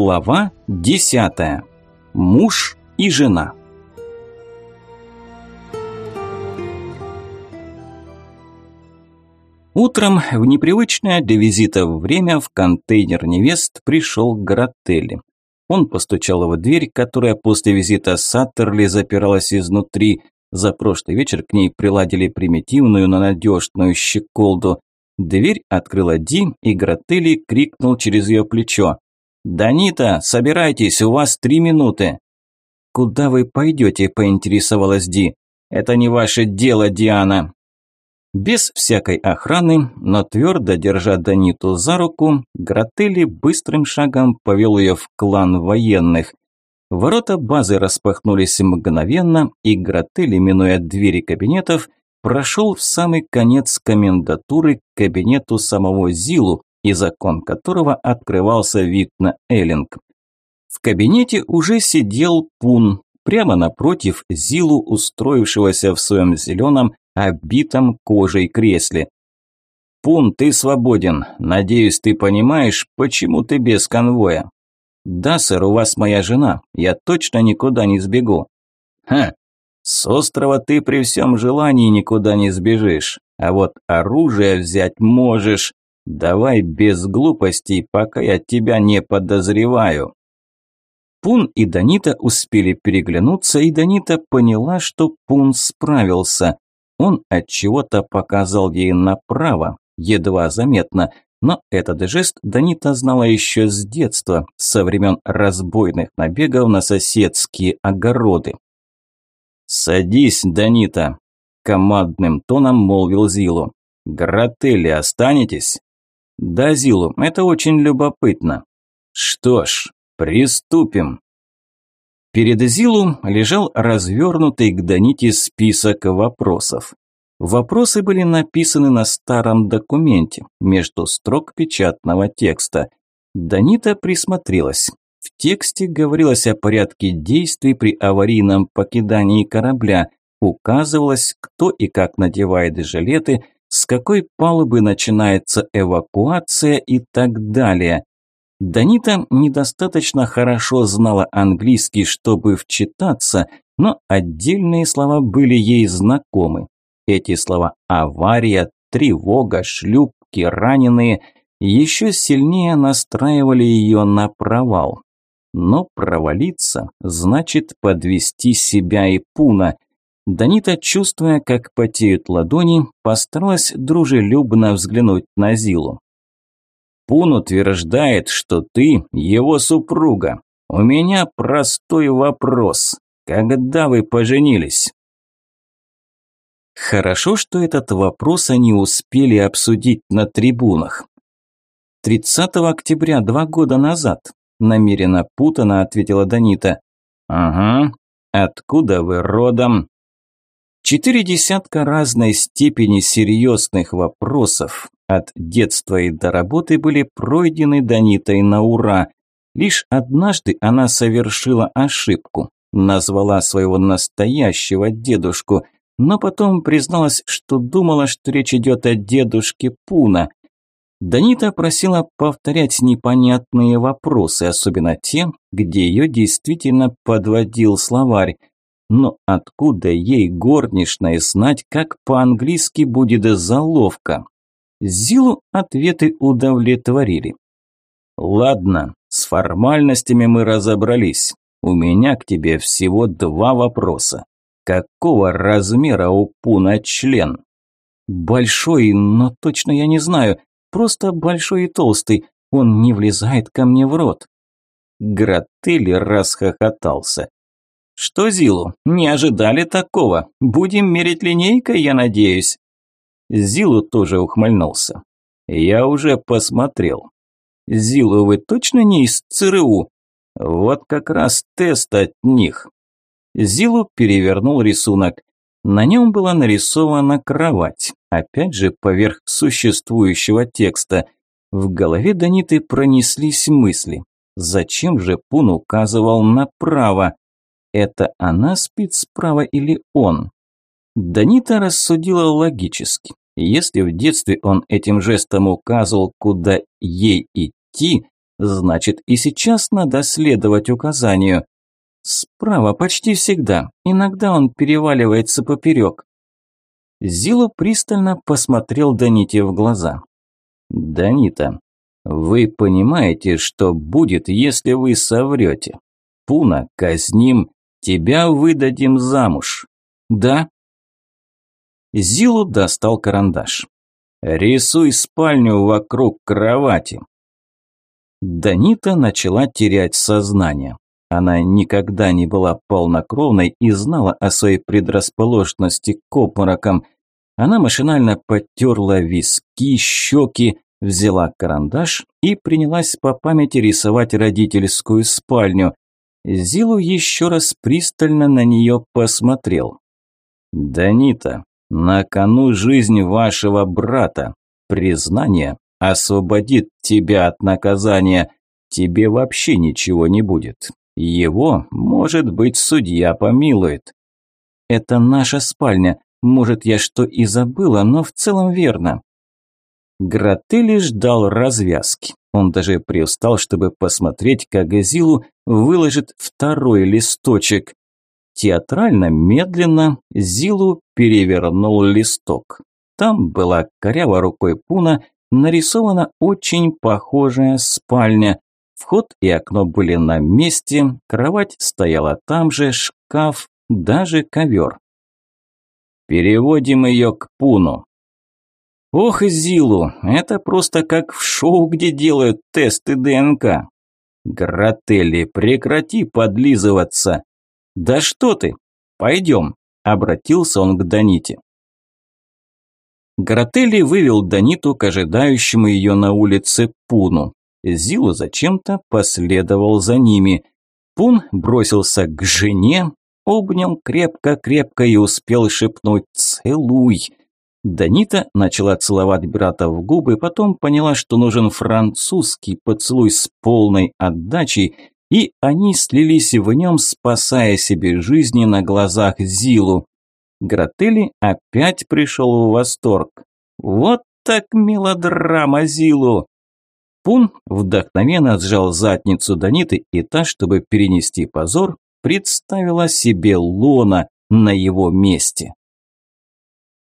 Глава 10. Муж и жена. Утром в непривычное для визита время в контейнер невест пришел Грателли. Он постучал в дверь, которая после визита Саттерли запиралась изнутри. За прошлый вечер к ней приладили примитивную, но надежную щеколду. Дверь открыла Ди, и Грателли крикнул через ее плечо. «Данита, собирайтесь, у вас три минуты». «Куда вы пойдете?» – поинтересовалась Ди. «Это не ваше дело, Диана». Без всякой охраны, но твердо держа Даниту за руку, Грателли быстрым шагом повел ее в клан военных. Ворота базы распахнулись мгновенно, и Грателли, минуя двери кабинетов, прошел в самый конец комендатуры к кабинету самого Зилу, из окон которого открывался вид на Эллинг. В кабинете уже сидел Пун, прямо напротив Зилу, устроившегося в своем зеленом, обитом кожей кресле. «Пун, ты свободен. Надеюсь, ты понимаешь, почему ты без конвоя?» «Да, сэр, у вас моя жена. Я точно никуда не сбегу». «Ха, с острова ты при всем желании никуда не сбежишь, а вот оружие взять можешь. Давай без глупостей, пока я тебя не подозреваю». Пун и Данита успели переглянуться, и Данита поняла, что Пун справился. Он от чего-то показал ей направо, едва заметно, но этот жест Данита знала еще с детства, со времен разбойных набегов на соседские огороды. «Садись, Данита», – командным тоном молвил Зилу. «Гротели останетесь?» «Да, Зилу, это очень любопытно». «Что ж, приступим». Перед Зилу лежал развернутый к Даните список вопросов. Вопросы были написаны на старом документе, между строк печатного текста. Данита присмотрелась. В тексте говорилось о порядке действий при аварийном покидании корабля, указывалось, кто и как надевает жилеты, с какой палубы начинается эвакуация и так далее. Данита недостаточно хорошо знала английский, чтобы вчитаться, но отдельные слова были ей знакомы. Эти слова «авария», «тревога», «шлюпки», «раненые» еще сильнее настраивали ее на провал. Но провалиться значит подвести себя и Пуна. Данита, чувствуя, как потеют ладони, постаралась дружелюбно взглянуть на Зилу. Пун утверждает, что ты его супруга. У меня простой вопрос. Когда вы поженились? Хорошо, что этот вопрос они успели обсудить на трибунах. 30 октября два года назад, намеренно путано ответила Данита. Ага. Откуда вы родом? Четыре десятка разной степени серьезных вопросов, от детства и до работы были пройдены Данитой на ура. Лишь однажды она совершила ошибку, назвала своего настоящего дедушку, но потом призналась, что думала, что речь идет о дедушке Пуна. Данита просила повторять непонятные вопросы, особенно те, где ее действительно подводил словарь. Но откуда ей горничной знать, как по-английски будет заловка? Зилу ответы удовлетворили. «Ладно, с формальностями мы разобрались. У меня к тебе всего два вопроса. Какого размера у Пуна член?» «Большой, но точно я не знаю. Просто большой и толстый. Он не влезает ко мне в рот». Грателли расхохотался. «Что, Зилу, не ожидали такого? Будем мерить линейкой, я надеюсь?» Зилу тоже ухмыльнулся. «Я уже посмотрел. Зилу, вы точно не из ЦРУ? Вот как раз тест от них». Зилу перевернул рисунок. На нем была нарисована кровать, опять же поверх существующего текста. В голове Даниты пронеслись мысли. Зачем же Пун указывал направо? Это она спит справа или он? Данита рассудила логически. Если в детстве он этим жестом указывал, куда ей идти, Значит, и сейчас надо следовать указанию. Справа почти всегда, иногда он переваливается поперек. Зилу пристально посмотрел Даните в глаза. «Данита, вы понимаете, что будет, если вы соврете? Пуна, казним, тебя выдадим замуж». «Да». Зилу достал карандаш. «Рисуй спальню вокруг кровати». Данита начала терять сознание. Она никогда не была полнокровной и знала о своей предрасположенности к обморокам. Она машинально потерла виски, щеки, взяла карандаш и принялась по памяти рисовать родительскую спальню. Зилу еще раз пристально на нее посмотрел. «Данита, на кону жизнь вашего брата. Признание освободит тебя от наказания. Тебе вообще ничего не будет. Его, может быть, судья помилует. Это наша спальня. Может, я что и забыла, но в целом верно. Гротели ждал развязки. Он даже приустал, чтобы посмотреть, как Зилу выложит второй листочек. Театрально, медленно Зилу перевернул листок. Там была коряво рукой Пуна нарисована очень похожая спальня. Вход и окно были на месте, кровать стояла там же, шкаф, даже ковер. Переводим ее к Пуну. Ох, Зилу, это просто как в шоу, где делают тесты ДНК. Гротели, прекрати подлизываться. Да что ты? Пойдем, обратился он к Даните. Гротели вывел Даниту к ожидающему ее на улице Пуну. Зилу зачем-то последовал за ними. Пун бросился к жене, обнял крепко-крепко и успел шепнуть «Целуй!». Данита начала целовать брата в губы, потом поняла, что нужен французский поцелуй с полной отдачей, и они слились в нем, спасая себе жизни на глазах Зилу. Гротели опять пришел в восторг. «Вот так мелодрама Зилу!» Пун вдохновенно сжал задницу Даниты, и та, чтобы перенести позор, представила себе Лона на его месте.